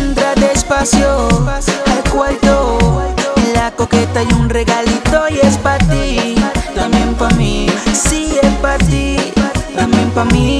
Entra despacio al cuarto. La coqueta y un regalito y es para ti, también para mí. Sí, es para ti, también para mí.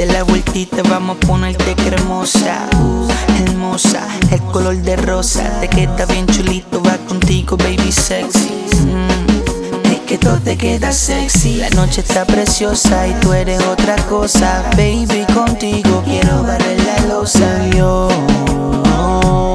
Date la vueltita, vamos a ponerte cremosa, uh, hermosa, el color de rosa, te queda bien chulito, va contigo, baby sexy. Mm, Es que todo te queda sexy, la noche está preciosa y tú eres otra cosa, baby, contigo quiero barrer la losa. Yo, tú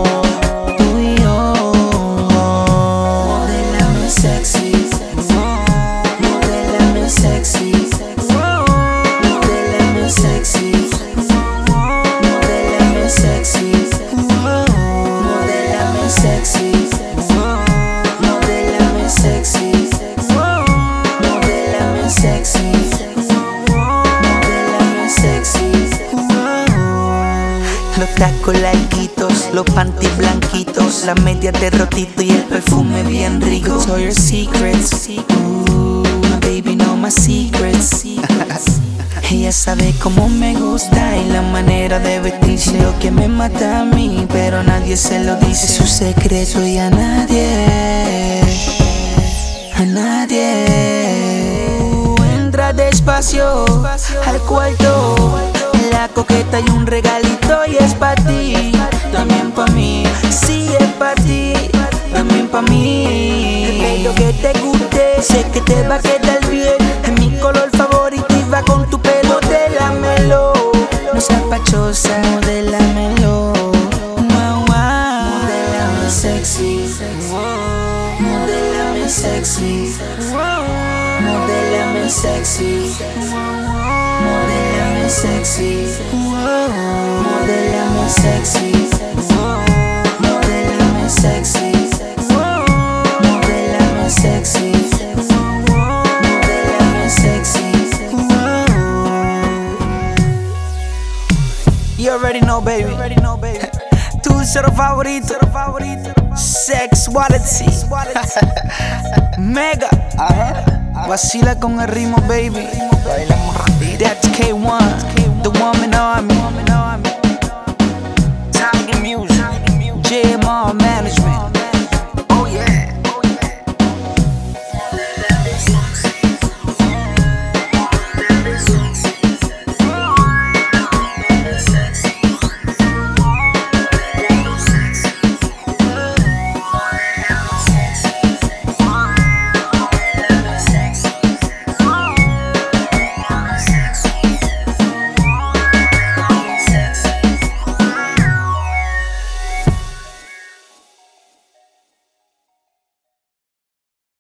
sexy. Sexy. Los tacos larguitos, los panties blanquitos, las medias de rotito y el perfume bien rico. So your secrets, Ooh, baby know my secrets. Ella sabe cómo me gusta y la manera de vestirse lo que me mata a mí, pero nadie se lo dice. Es su secreto y a nadie, a nadie. Despacio al cuarto, la coqueta y un regalito y es pa' ti, también pa' mí. Sí, es pa' ti, también pa' mí. Lo que te guste, sé que te va a quedar bien. Es mi color favorito y va con tu pelo de la melo. No seas pachosa, modelamelo. Wow, wow. Modélame sexy. Modélame sexy. sexy. Modelo sexy. Modelo sexy. Modelo sexy. Modelo sexy. Modelo sexy. You already know, baby. You already know, baby. tu cero favorito. Cero favorito. Sexuality. Mega. Uh -huh. Vacila con el ritmo, baby. That's K1, the woman army.